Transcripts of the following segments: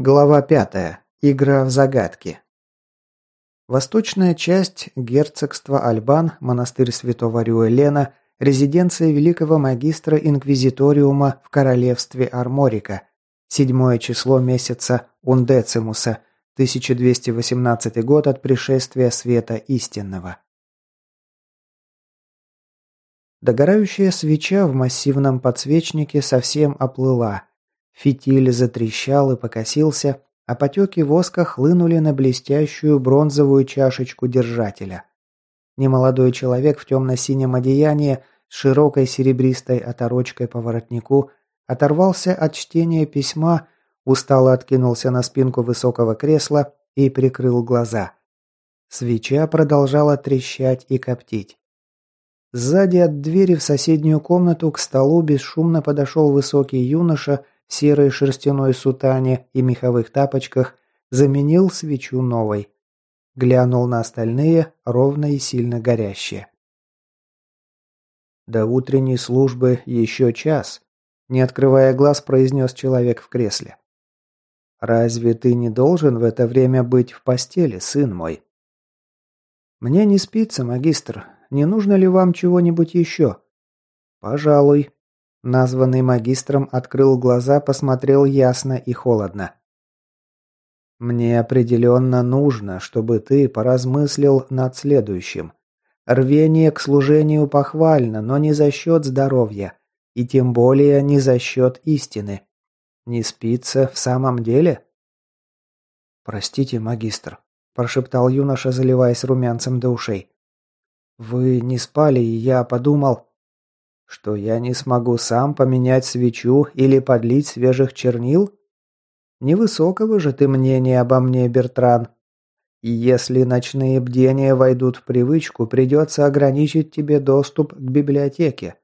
Глава пятая. Игра в загадки. Восточная часть герцогства Альбан, монастырь святого Рюэлена, резиденция великого магистра инквизиториума в королевстве Арморика. Седьмое число месяца Ундецимуса, 1218 год от пришествия света истинного. Догорающая свеча в массивном подсвечнике совсем оплыла – Фитиль затрещал и покосился, а потеки воска хлынули на блестящую бронзовую чашечку держателя. Немолодой человек в темно-синем одеянии с широкой серебристой оторочкой по воротнику оторвался от чтения письма, устало откинулся на спинку высокого кресла и прикрыл глаза. Свеча продолжала трещать и коптить. Сзади от двери в соседнюю комнату к столу бесшумно подошел высокий юноша серой шерстяной сутане и меховых тапочках, заменил свечу новой. Глянул на остальные, ровно и сильно горящие. «До утренней службы еще час», – не открывая глаз, произнес человек в кресле. «Разве ты не должен в это время быть в постели, сын мой?» «Мне не спится, магистр. Не нужно ли вам чего-нибудь еще?» «Пожалуй», Названный магистром открыл глаза, посмотрел ясно и холодно. «Мне определенно нужно, чтобы ты поразмыслил над следующим. Рвение к служению похвально, но не за счет здоровья, и тем более не за счет истины. Не спится в самом деле?» «Простите, магистр», – прошептал юноша, заливаясь румянцем до ушей. «Вы не спали, и я подумал...» Что я не смогу сам поменять свечу или подлить свежих чернил? Невысокого же ты мнения обо мне, Бертран. И если ночные бдения войдут в привычку, придется ограничить тебе доступ к библиотеке.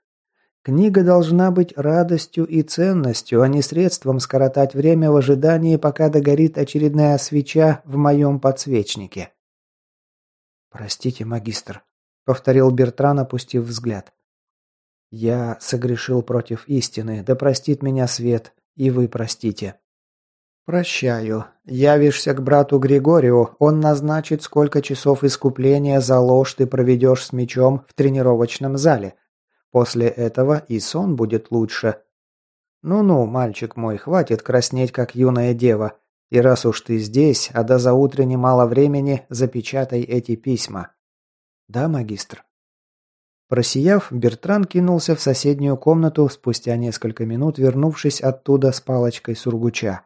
Книга должна быть радостью и ценностью, а не средством скоротать время в ожидании, пока догорит очередная свеча в моем подсвечнике. «Простите, магистр», — повторил Бертран, опустив взгляд. Я согрешил против истины, да простит меня свет, и вы простите. Прощаю. Явишься к брату Григорию, он назначит, сколько часов искупления за ложь ты проведешь с мечом в тренировочном зале. После этого и сон будет лучше. Ну-ну, мальчик мой, хватит краснеть, как юная дева. И раз уж ты здесь, а до заутра немало времени, запечатай эти письма. Да, магистр. Просияв, Бертран кинулся в соседнюю комнату, спустя несколько минут вернувшись оттуда с палочкой сургуча.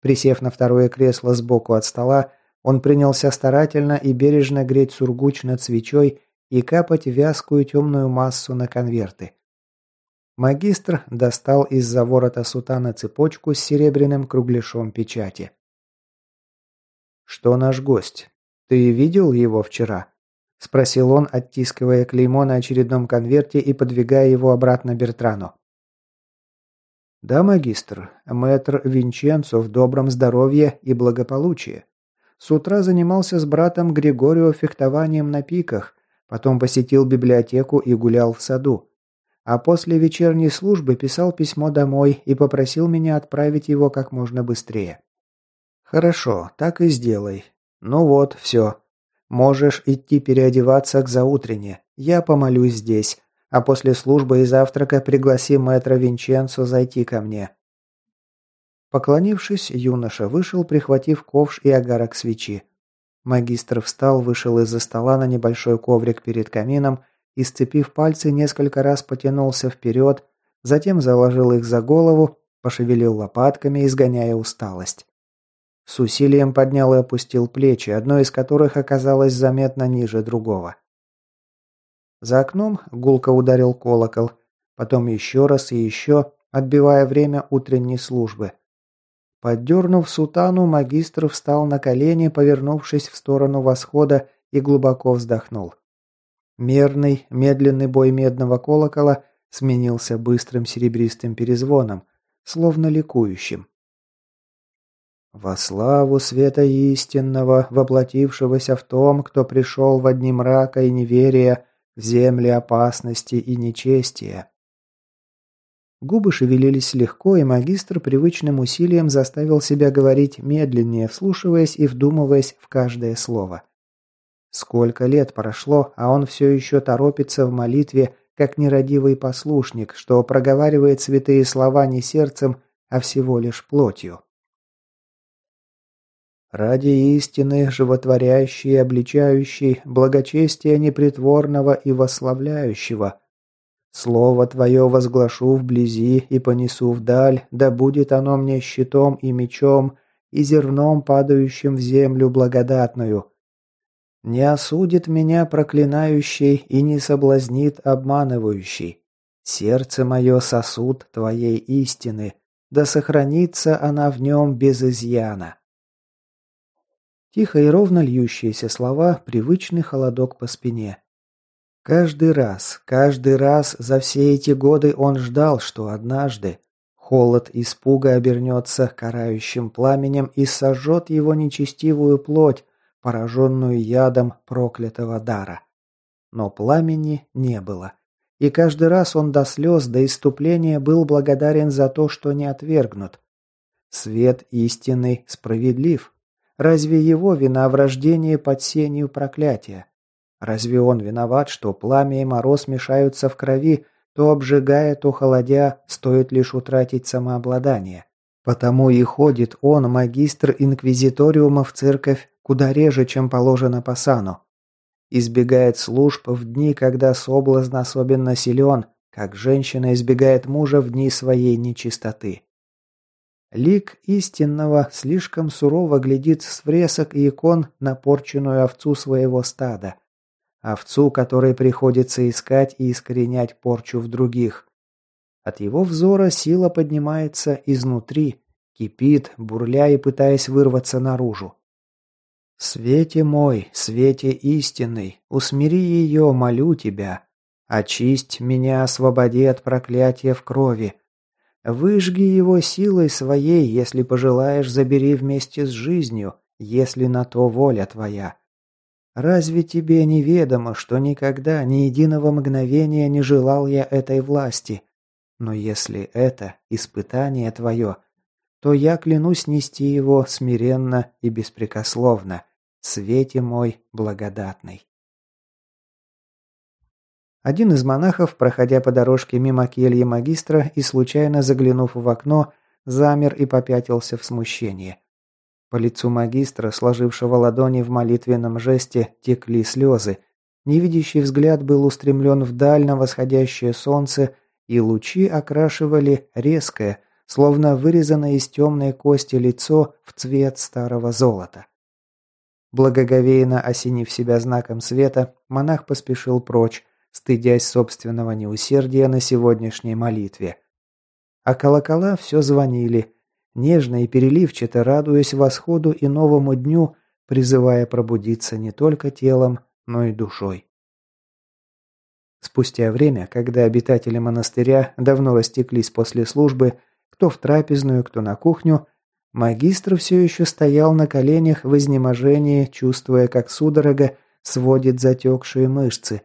Присев на второе кресло сбоку от стола, он принялся старательно и бережно греть сургуч над свечой и капать вязкую темную массу на конверты. Магистр достал из-за ворота сутана цепочку с серебряным кругляшом печати. «Что наш гость? Ты видел его вчера?» – спросил он, оттискивая клеймо на очередном конверте и подвигая его обратно Бертрану. «Да, магистр. Мэтр Винченцо в добром здоровье и благополучии. С утра занимался с братом Григорио фехтованием на пиках, потом посетил библиотеку и гулял в саду. А после вечерней службы писал письмо домой и попросил меня отправить его как можно быстрее. «Хорошо, так и сделай. Ну вот, все. Можешь идти переодеваться к заутрене. Я помолюсь здесь. А после службы и завтрака пригласи мэтра Винченцо зайти ко мне». Поклонившись, юноша вышел, прихватив ковш и огарок свечи. Магистр встал, вышел из-за стола на небольшой коврик перед камином и, сцепив пальцы, несколько раз потянулся вперед, затем заложил их за голову, пошевелил лопатками, изгоняя усталость. С усилием поднял и опустил плечи, одно из которых оказалось заметно ниже другого. За окном гулко ударил колокол, потом еще раз и еще, отбивая время утренней службы. Поддернув сутану, магистр встал на колени, повернувшись в сторону восхода и глубоко вздохнул. Мерный, медленный бой медного колокола сменился быстрым серебристым перезвоном, словно ликующим. Во славу света истинного, воплотившегося в том, кто пришел в дни мрака и неверия, в земли опасности и нечестия. Губы шевелились легко, и магистр привычным усилием заставил себя говорить медленнее, вслушиваясь и вдумываясь в каждое слово. Сколько лет прошло, а он все еще торопится в молитве, как нерадивый послушник, что проговаривает святые слова не сердцем, а всего лишь плотью. Ради истины, животворящей обличающей, благочестия непритворного и восславляющего. Слово Твое возглашу вблизи и понесу вдаль, да будет оно мне щитом и мечом, и зерном, падающим в землю благодатную. Не осудит меня проклинающий и не соблазнит обманывающий. Сердце мое сосуд Твоей истины, да сохранится она в нем без изъяна. Тихо и ровно льющиеся слова, привычный холодок по спине. Каждый раз, каждый раз за все эти годы он ждал, что однажды холод испуга обернется карающим пламенем и сожжет его нечестивую плоть, пораженную ядом проклятого дара. Но пламени не было. И каждый раз он до слез, до иступления был благодарен за то, что не отвергнут. Свет истинный справедлив, Разве его вина в рождении под сенью проклятия? Разве он виноват, что пламя и мороз мешаются в крови, то обжигая, то холодя, стоит лишь утратить самообладание? Потому и ходит он, магистр инквизиториума, в церковь куда реже, чем положено по сану. Избегает служб в дни, когда соблазн особенно силен, как женщина избегает мужа в дни своей нечистоты. Лик истинного слишком сурово глядит с фресок и икон на порченную овцу своего стада. Овцу, которой приходится искать и искоренять порчу в других. От его взора сила поднимается изнутри, кипит, бурля и пытаясь вырваться наружу. «Свете мой, свете истинный, усмири ее, молю тебя. Очисть меня, освободи от проклятия в крови, Выжги его силой своей, если пожелаешь, забери вместе с жизнью, если на то воля твоя. Разве тебе неведомо, что никогда ни единого мгновения не желал я этой власти? Но если это испытание твое, то я клянусь нести его смиренно и беспрекословно, свете мой благодатный. Один из монахов, проходя по дорожке мимо кельи магистра и случайно заглянув в окно, замер и попятился в смущении. По лицу магистра, сложившего ладони в молитвенном жесте, текли слезы. Невидящий взгляд был устремлен вдаль на восходящее солнце, и лучи окрашивали резкое, словно вырезанное из темной кости лицо в цвет старого золота. Благоговейно осенив себя знаком света, монах поспешил прочь, стыдясь собственного неусердия на сегодняшней молитве. А колокола все звонили, нежно и переливчато радуясь восходу и новому дню, призывая пробудиться не только телом, но и душой. Спустя время, когда обитатели монастыря давно растеклись после службы, кто в трапезную, кто на кухню, магистр все еще стоял на коленях в изнеможении, чувствуя, как судорога сводит затекшие мышцы,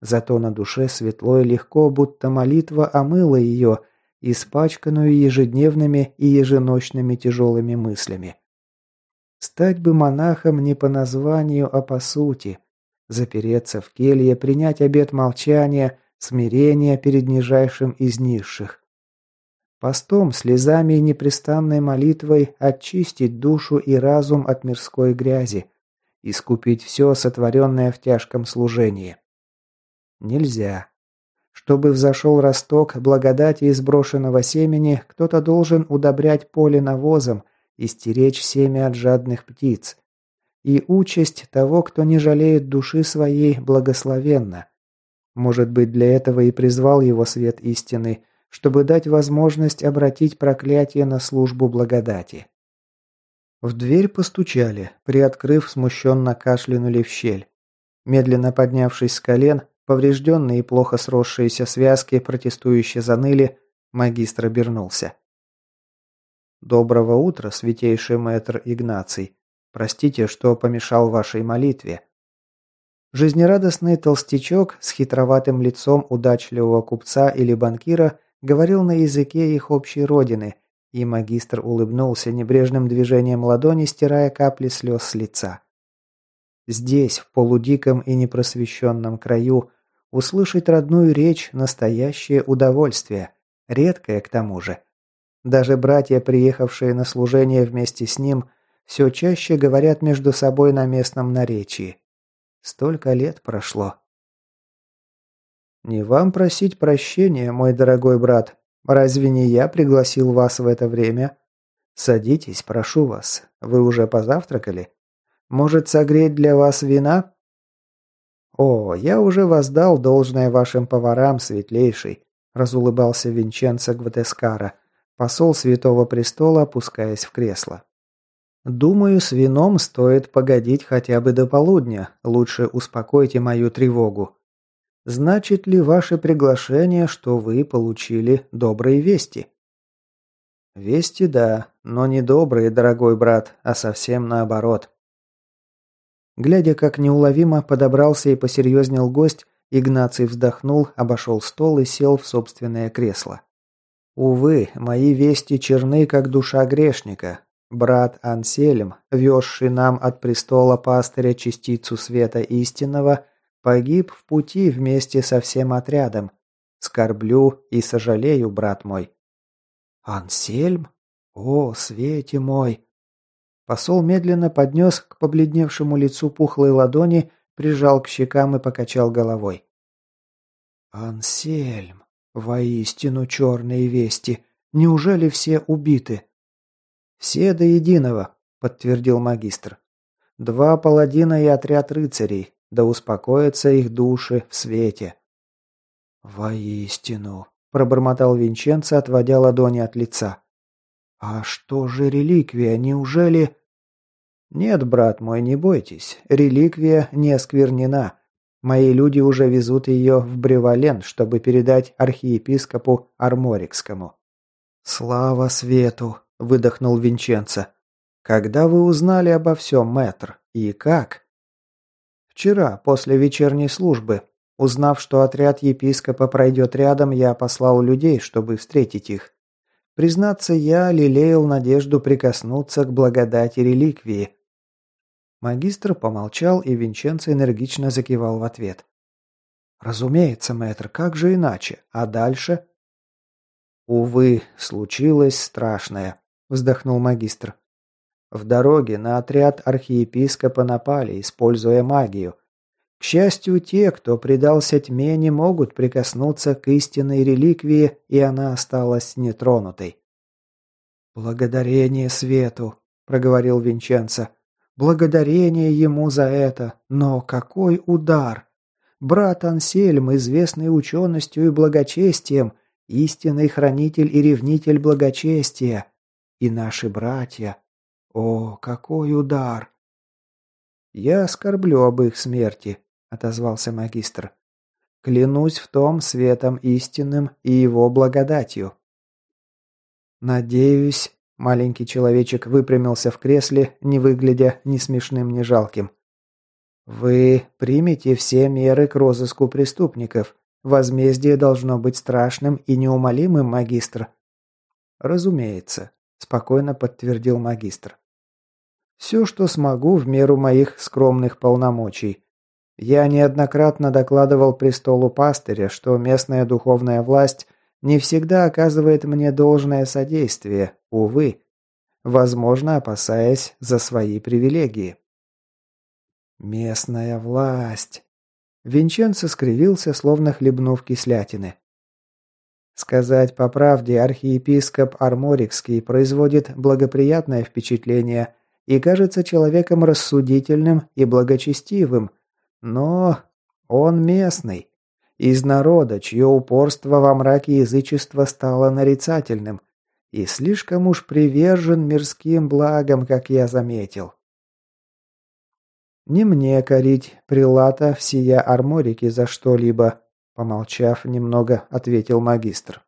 Зато на душе светло и легко, будто молитва омыла ее, испачканную ежедневными и еженочными тяжелыми мыслями. Стать бы монахом не по названию, а по сути. Запереться в келье, принять обет молчания, смирения перед нижайшим из низших. Постом, слезами и непрестанной молитвой очистить душу и разум от мирской грязи, искупить все, сотворенное в тяжком служении. Нельзя. Чтобы взошел росток благодати из брошенного семени, кто-то должен удобрять поле навозом и стеречь семя от жадных птиц. И участь того, кто не жалеет души своей, благословенна. Может быть, для этого и призвал его свет истины, чтобы дать возможность обратить проклятие на службу благодати. В дверь постучали, приоткрыв, смущенно кашлянули в щель. Медленно поднявшись с колен, Поврежденные и плохо сросшиеся связки протестующе заныли, магистр обернулся. «Доброго утра, святейший мэтр Игнаций. Простите, что помешал вашей молитве». Жизнерадостный толстячок с хитроватым лицом удачливого купца или банкира говорил на языке их общей родины, и магистр улыбнулся небрежным движением ладони, стирая капли слез с лица. Здесь, в полудиком и непросвещенном краю, услышать родную речь – настоящее удовольствие, редкое к тому же. Даже братья, приехавшие на служение вместе с ним, все чаще говорят между собой на местном наречии. Столько лет прошло. «Не вам просить прощения, мой дорогой брат. Разве не я пригласил вас в это время? Садитесь, прошу вас. Вы уже позавтракали? Может, согреть для вас вина?» «О, я уже воздал должное вашим поварам, светлейший», – разулыбался Винченцо Гватескара, посол Святого Престола, опускаясь в кресло. «Думаю, с вином стоит погодить хотя бы до полудня. Лучше успокойте мою тревогу. Значит ли ваше приглашение, что вы получили добрые вести?» «Вести да, но не добрые, дорогой брат, а совсем наоборот». Глядя, как неуловимо подобрался и посерьезнел гость, Игнаций вздохнул, обошел стол и сел в собственное кресло. «Увы, мои вести черны, как душа грешника. Брат Ансельм, везший нам от престола пастыря частицу света истинного, — Погиб в пути вместе со всем отрядом. Скорблю и сожалею, брат мой. Ансельм? О, свете мой! Посол медленно поднес к побледневшему лицу пухлой ладони, прижал к щекам и покачал головой. Ансельм, воистину черные вести. Неужели все убиты? Все до единого, подтвердил магистр. Два паладина и отряд рыцарей, да успокоятся их души в свете. «Воистину», – пробормотал Винченцо, отводя ладони от лица. «А что же реликвия? Неужели...» «Нет, брат мой, не бойтесь. Реликвия не осквернена. Мои люди уже везут ее в Бревален, чтобы передать архиепископу Арморикскому». «Слава свету!» – выдохнул Винченцо. «Когда вы узнали обо всем, мэтр? И как?» Вчера, после вечерней службы, узнав, что отряд епископа пройдет рядом, я послал людей, чтобы встретить их. Признаться, я лелеял надежду прикоснуться к благодати реликвии. Магистр помолчал, и Винченцо энергично закивал в ответ. «Разумеется, мэтр, как же иначе? А дальше?» «Увы, случилось страшное», – вздохнул магистр. В дороге на отряд архиепископа напали, используя магию. К счастью, те, кто предался тьме, не могут прикоснуться к истинной реликвии, и она осталась нетронутой. «Благодарение свету», — проговорил Винченцо. «Благодарение ему за это. Но какой удар! Брат Ансельм, известный ученостью и благочестием, истинный хранитель и ревнитель благочестия. И наши братья, о, какой удар! Я оскорблю об их смерти, отозвался магистр. Клянусь в том светом истинным и его благодатью. Надеюсь, маленький человечек выпрямился в кресле, не выглядя ни смешным, ни жалким. Вы примете все меры к розыску преступников. Возмездие должно быть страшным и неумолимым, магистр. Разумеется, спокойно подтвердил магистр. Все, что смогу в меру моих скромных полномочий. Я неоднократно докладывал престолу пастыря, что местная духовная власть не всегда оказывает мне должное содействие, увы, возможно, опасаясь за свои привилегии. Местная власть. Винченцо скривился, словно хлебнув кислятины. Сказать по правде, архиепископ Арморикский производит благоприятное впечатление и кажется человеком рассудительным и благочестивым, но он местный, из народа, чье упорство во мраке язычества стало нарицательным, и слишком уж привержен мирским благам, как я заметил. «Не мне корить прилата всея арморики за что-либо», помолчав немного, ответил магистр.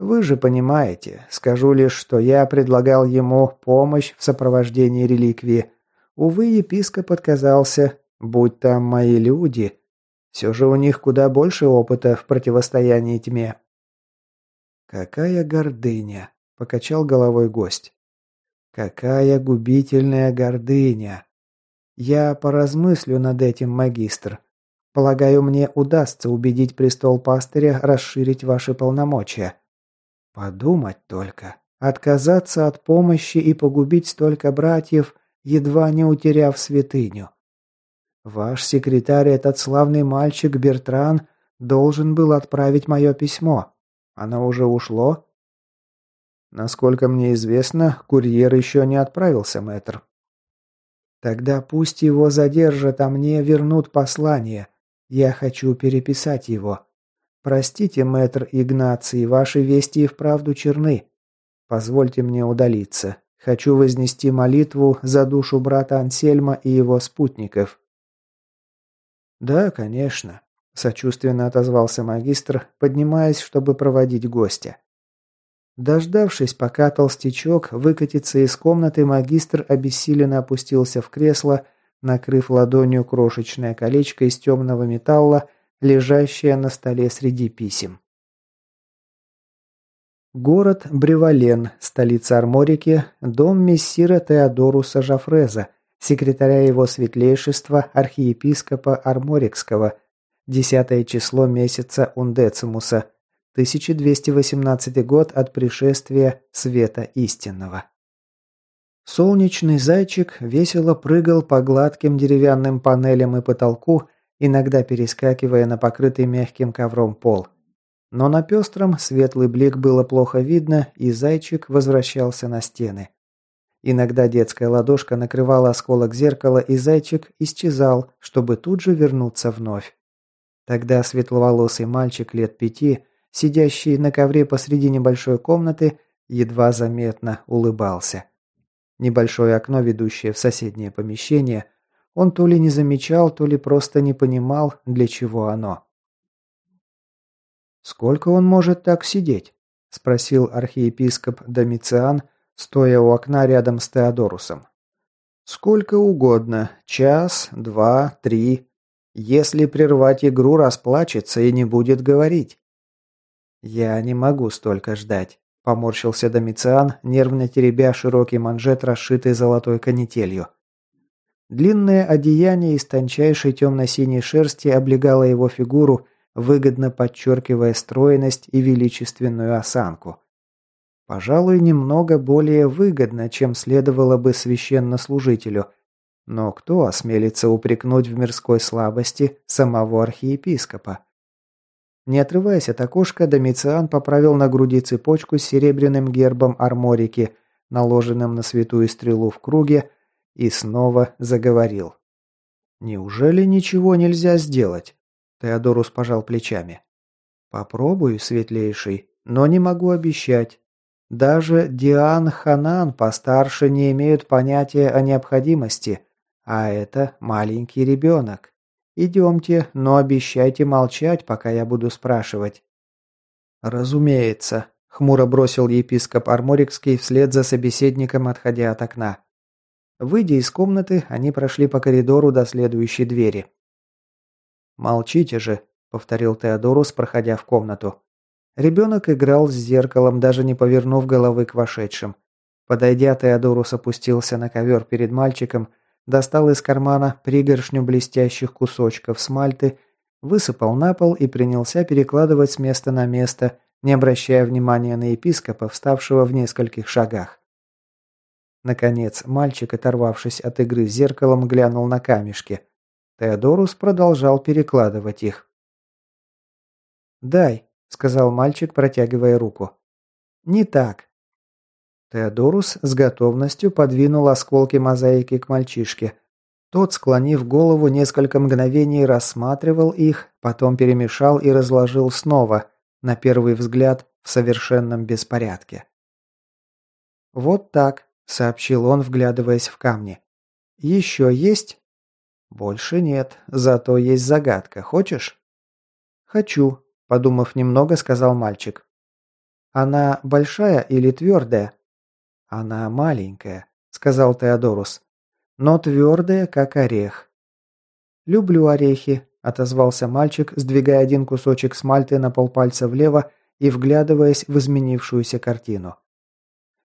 Вы же понимаете, скажу лишь, что я предлагал ему помощь в сопровождении реликвии. Увы, епископ отказался, будь там мои люди. Все же у них куда больше опыта в противостоянии тьме. Какая гордыня, покачал головой гость. Какая губительная гордыня. Я поразмыслю над этим, магистр. Полагаю, мне удастся убедить престол пастыря расширить ваши полномочия. Подумать только. Отказаться от помощи и погубить столько братьев, едва не утеряв святыню. Ваш секретарь, этот славный мальчик Бертран, должен был отправить мое письмо. Оно уже ушло? Насколько мне известно, курьер еще не отправился, мэтр. Тогда пусть его задержат, а мне вернут послание. Я хочу переписать его. Простите, мэтр Игнаций, ваши вести и вправду черны. Позвольте мне удалиться. Хочу вознести молитву за душу брата Ансельма и его спутников. «Да, конечно», – сочувственно отозвался магистр, поднимаясь, чтобы проводить гостя. Дождавшись, пока толстячок выкатится из комнаты, магистр обессиленно опустился в кресло, накрыв ладонью крошечное колечко из темного металла, лежащее на столе среди писем. Город Бревален, столица Арморики, дом мессира Теодоруса Жафреза, секретаря его светлейшества архиепископа Арморикского, десятое число месяца Ундецимуса, 1218 год от пришествия света истинного. Солнечный зайчик весело прыгал по гладким деревянным панелям и потолку, иногда перескакивая на покрытый мягким ковром пол. Но на пестром светлый блик было плохо видно, и зайчик возвращался на стены. Иногда детская ладошка накрывала осколок зеркала, и зайчик исчезал, чтобы тут же вернуться вновь. Тогда светловолосый мальчик лет пяти, сидящий на ковре посреди небольшой комнаты, едва заметно улыбался. Небольшое окно, ведущее в соседнее помещение, он то ли не замечал, то ли просто не понимал, для чего оно. «Сколько он может так сидеть?» – спросил архиепископ Домициан, стоя у окна рядом с Теодорусом. «Сколько угодно. Час, два, три. Если прервать игру, расплачется и не будет говорить». «Я не могу столько ждать», – поморщился Домициан, нервно теребя широкий манжет, расшитый золотой канителью. Длинное одеяние из тончайшей темно-синей шерсти облегало его фигуру, выгодно подчеркивая стройность и величественную осанку. Пожалуй, немного более выгодно, чем следовало бы священнослужителю. Но кто осмелится упрекнуть в мирской слабости самого архиепископа? Не отрываясь от окошка, Домициан поправил на груди цепочку с серебряным гербом арморики, наложенным на святую стрелу в круге, и снова заговорил. «Неужели ничего нельзя сделать?» Теодорус пожал плечами. «Попробую, светлейший, но не могу обещать. Даже Диан Ханан постарше не имеют понятия о необходимости, а это маленький ребенок. Идемте, но обещайте молчать, пока я буду спрашивать». «Разумеется», — хмуро бросил епископ Арморикский вслед за собеседником, отходя от окна. Выйдя из комнаты, они прошли по коридору до следующей двери. «Молчите же», — повторил Теодорус, проходя в комнату. Ребенок играл с зеркалом, даже не повернув головы к вошедшим. Подойдя, Теодорус опустился на ковер перед мальчиком, достал из кармана пригоршню блестящих кусочков смальты, высыпал на пол и принялся перекладывать с места на место, не обращая внимания на епископа, вставшего в нескольких шагах. Наконец, мальчик, оторвавшись от игры с зеркалом, глянул на камешки. Теодорус продолжал перекладывать их. «Дай», — сказал мальчик, протягивая руку. «Не так». Теодорус с готовностью подвинул осколки мозаики к мальчишке. Тот, склонив голову, несколько мгновений рассматривал их, потом перемешал и разложил снова, на первый взгляд, в совершенном беспорядке. «Вот так», – сообщил он, вглядываясь в камни. «Еще есть?» «Больше нет, зато есть загадка. Хочешь?» «Хочу», – подумав немного, сказал мальчик. «Она большая или твердая?» «Она маленькая», – сказал Теодорус. «Но твердая, как орех». «Люблю орехи», – отозвался мальчик, сдвигая один кусочек смальты на полпальца влево и вглядываясь в изменившуюся картину.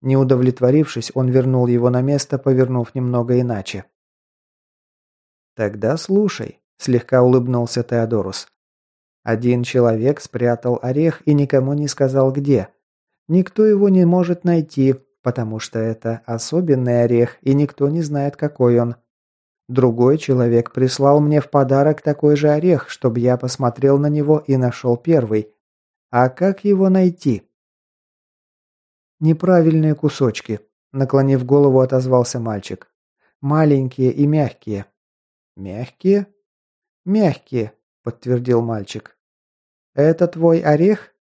Не удовлетворившись, он вернул его на место, повернув немного иначе. «Тогда слушай», – слегка улыбнулся Теодорус. Один человек спрятал орех и никому не сказал где. Никто его не может найти, потому что это особенный орех, и никто не знает, какой он. Другой человек прислал мне в подарок такой же орех, чтобы я посмотрел на него и нашел первый. А как его найти? Неправильные кусочки, наклонив голову, отозвался мальчик. Маленькие и мягкие. Мягкие? Мягкие, подтвердил мальчик. Это твой орех?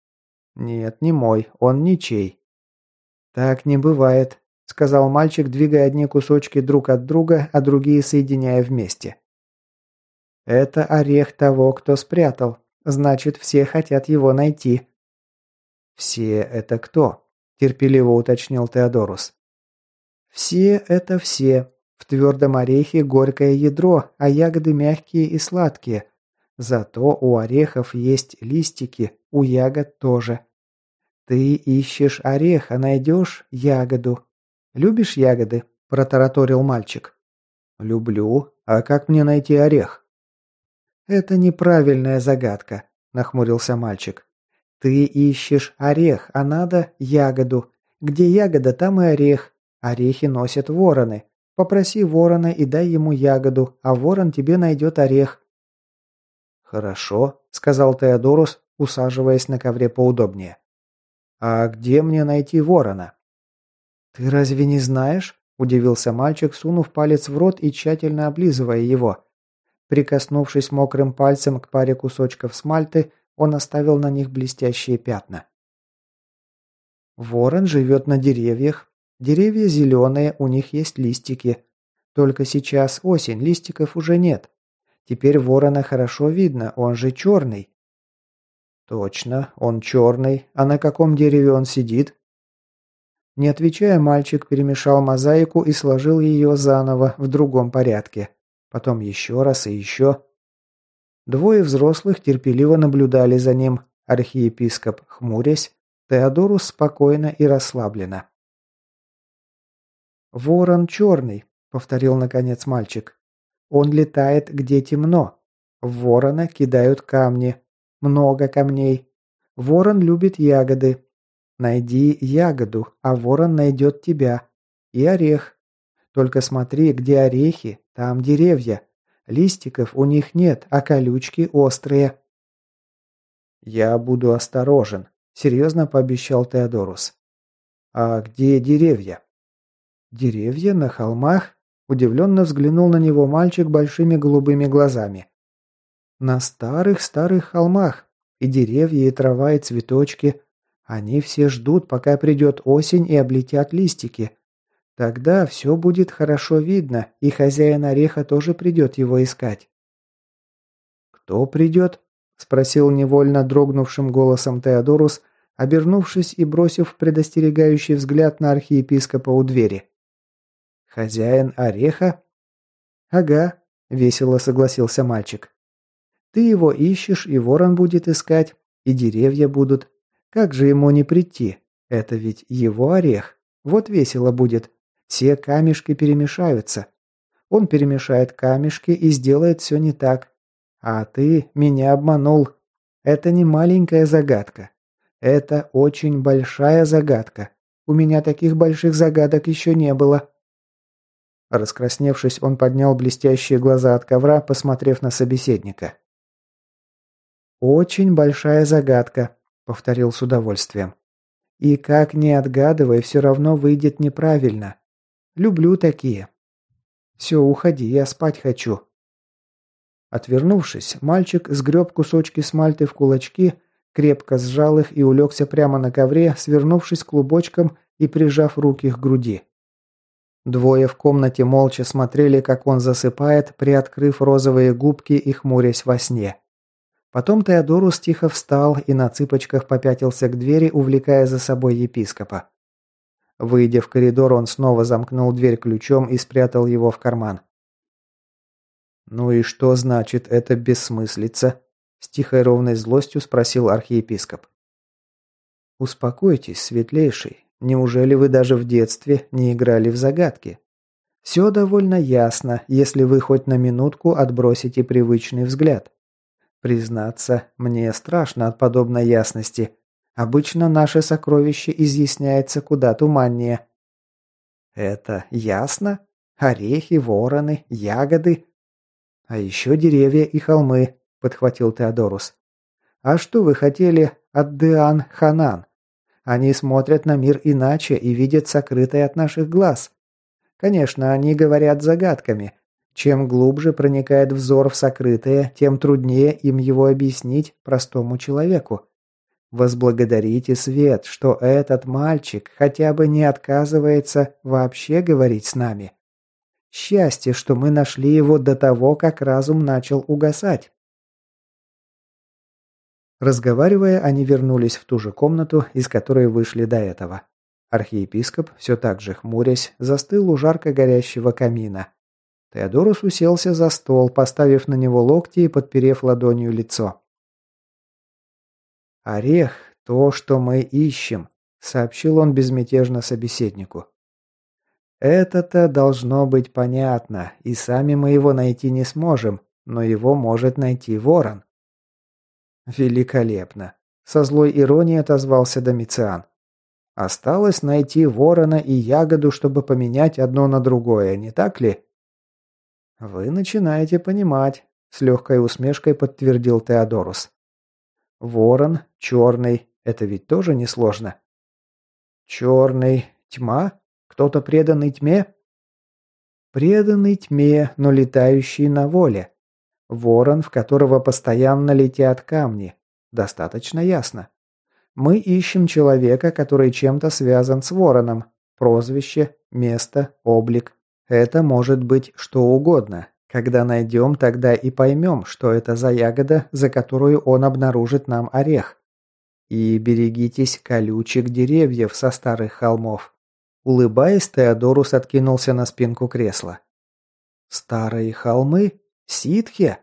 Нет, не мой, он ничей. Так не бывает, сказал мальчик, двигая одни кусочки друг от друга, а другие соединяя вместе. Это орех того, кто спрятал. Значит, все хотят его найти. Все это кто? терпеливо уточнил Теодорус. Все это все. В твердом орехе горькое ядро, а ягоды мягкие и сладкие. Зато у орехов есть листики, у ягод тоже. Ты ищешь орех, а найдешь ягоду. Любишь ягоды? протараторил мальчик. Люблю. А как мне найти орех? Это неправильная загадка, нахмурился мальчик. Ты ищешь орех, а надо ягоду. Где ягода, там и орех. Орехи носят вороны. Попроси ворона и дай ему ягоду, а ворон тебе найдет орех. Хорошо, сказал Теодорус, усаживаясь на ковре поудобнее. А где мне найти ворона? Ты разве не знаешь? удивился мальчик, сунув палец в рот и тщательно облизывая его. Прикоснувшись мокрым пальцем к паре кусочков смальты, он оставил на них блестящие пятна. Ворон живет на деревьях. Деревья зеленые, у них есть листики. Только сейчас осень, листиков уже нет. Теперь ворона хорошо видно, он же черный. Точно, он черный. А на каком дереве он сидит? Не отвечая, мальчик перемешал мозаику и сложил ее заново в другом порядке. Потом еще раз и еще. Двое взрослых терпеливо наблюдали за ним, архиепископ хмурясь, Теодорус спокойно и расслабленно. «Ворон черный», — повторил наконец мальчик. «Он летает, где темно. В ворона кидают камни. Много камней. Ворон любит ягоды. Найди ягоду, а ворон найдет тебя. И орех. Только смотри, где орехи, там деревья. Листиков у них нет, а колючки острые. «Я буду осторожен», – серьезно пообещал Теодорус. «А где деревья?» «Деревья на холмах?» – удивленно взглянул на него мальчик большими голубыми глазами. «На старых-старых холмах. И деревья, и трава, и цветочки. Они все ждут, пока придет осень и облетят листики. Тогда все будет хорошо видно, и хозяин ореха тоже придет его искать. «Кто придет?» – спросил невольно дрогнувшим голосом Теодорус, обернувшись и бросив предостерегающий взгляд на архиепископа у двери. «Хозяин ореха?» «Ага», – весело согласился мальчик. «Ты его ищешь, и ворон будет искать, и деревья будут. Как же ему не прийти? Это ведь его орех. Вот весело будет. Все камешки перемешаются. Он перемешает камешки и сделает все не так. А ты меня обманул. Это не маленькая загадка. Это очень большая загадка. У меня таких больших загадок еще не было. Раскрасневшись, он поднял блестящие глаза от ковра, посмотрев на собеседника. «Очень большая загадка», — повторил с удовольствием. «И как не отгадывай, все равно выйдет неправильно. Люблю такие. Все, уходи, я спать хочу. Отвернувшись, мальчик сгреб кусочки смальты в кулачки, крепко сжал их и улегся прямо на ковре, свернувшись клубочком и прижав руки к груди. Двое в комнате молча смотрели, как он засыпает, приоткрыв розовые губки и хмурясь во сне. Потом Теодорус тихо встал и на цыпочках попятился к двери, увлекая за собой епископа. Выйдя в коридор, он снова замкнул дверь ключом и спрятал его в карман. «Ну и что значит это бессмыслица?» С тихой ровной злостью спросил архиепископ. Успокойтесь, светлейший. Неужели вы даже в детстве не играли в загадки? Все довольно ясно, если вы хоть на минутку отбросите привычный взгляд. Признаться, мне страшно от подобной ясности. Обычно наше сокровище изъясняется куда туманнее. Это ясно? Орехи, вороны, ягоды. А еще деревья и холмы, подхватил Теодорус. А что вы хотели от Деан Ханан? Они смотрят на мир иначе и видят сокрытое от наших глаз. Конечно, они говорят загадками. Чем глубже проникает взор в сокрытое, тем труднее им его объяснить простому человеку. Возблагодарите свет, что этот мальчик хотя бы не отказывается вообще говорить с нами. Счастье, что мы нашли его до того, как разум начал угасать. Разговаривая, они вернулись в ту же комнату, из которой вышли до этого. Архиепископ, все так же хмурясь, застыл у жарко горящего камина. Теодорус уселся за стол, поставив на него локти и подперев ладонью лицо. «Орех – то, что мы ищем», – сообщил он безмятежно собеседнику. «Это-то должно быть понятно, и сами мы его найти не сможем, но его может найти ворон». «Великолепно!» – со злой иронией отозвался Домициан. «Осталось найти ворона и ягоду, чтобы поменять одно на другое, не так ли?» «Вы начинаете понимать», – с легкой усмешкой подтвердил Теодорус. «Ворон, черный – это ведь тоже несложно». «Черный, тьма? Кто-то преданный тьме?» «Преданный тьме, но летающий на воле. Ворон, в которого постоянно летят камни. Достаточно ясно. Мы ищем человека, который чем-то связан с вороном. Прозвище, место, облик. Это может быть что угодно. Когда найдем, тогда и поймем, что это за ягода, за которую он обнаружит нам орех. И берегитесь колючек деревьев со старых холмов. Улыбаясь, Теодорус откинулся на спинку кресла. «Старые холмы? Ситхи?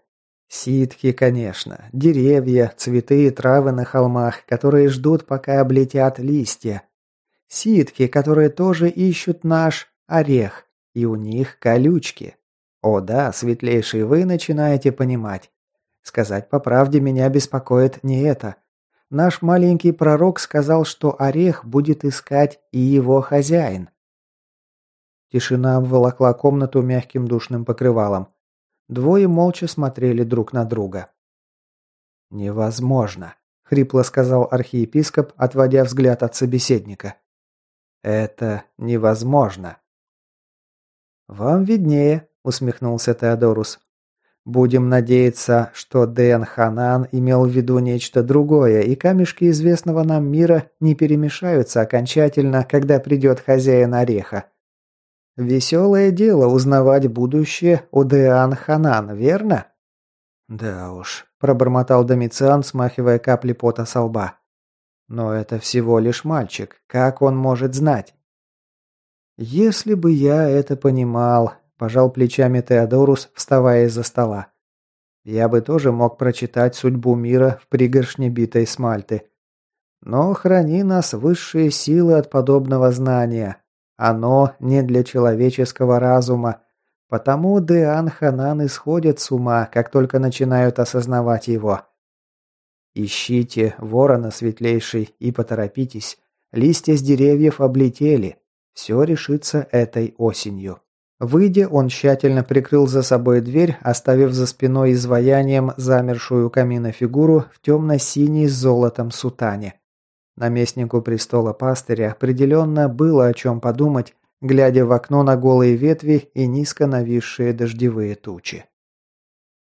Ситхи, конечно. Деревья, цветы и травы на холмах, которые ждут, пока облетят листья. Ситхи, которые тоже ищут наш орех, и у них колючки. О да, светлейший, вы начинаете понимать. Сказать по правде меня беспокоит не это. Наш маленький пророк сказал, что орех будет искать и его хозяин. Тишина обволокла комнату мягким душным покрывалом. Двое молча смотрели друг на друга. «Невозможно», — хрипло сказал архиепископ, отводя взгляд от собеседника. «Это невозможно». «Вам виднее», — усмехнулся Теодорус. «Будем надеяться, что Дэн Ханан имел в виду нечто другое, и камешки известного нам мира не перемешаются окончательно, когда придет хозяин ореха. Веселое дело узнавать будущее у Деан Ханан, верно? Да уж, пробормотал Домициан, смахивая капли пота со лба. Но это всего лишь мальчик. Как он может знать? Если бы я это понимал, пожал плечами Теодорус, вставая из-за стола. Я бы тоже мог прочитать судьбу мира в пригоршне битой смальты. Но храни нас высшие силы от подобного знания, оно не для человеческого разума, потому Деан Ханан исходят с ума, как только начинают осознавать его. Ищите ворона светлейший и поторопитесь. Листья с деревьев облетели. Все решится этой осенью. Выйдя, он тщательно прикрыл за собой дверь, оставив за спиной изваянием замершую камина фигуру в темно-синей с золотом сутане. Наместнику престола пастыря определенно было о чем подумать, глядя в окно на голые ветви и низко нависшие дождевые тучи.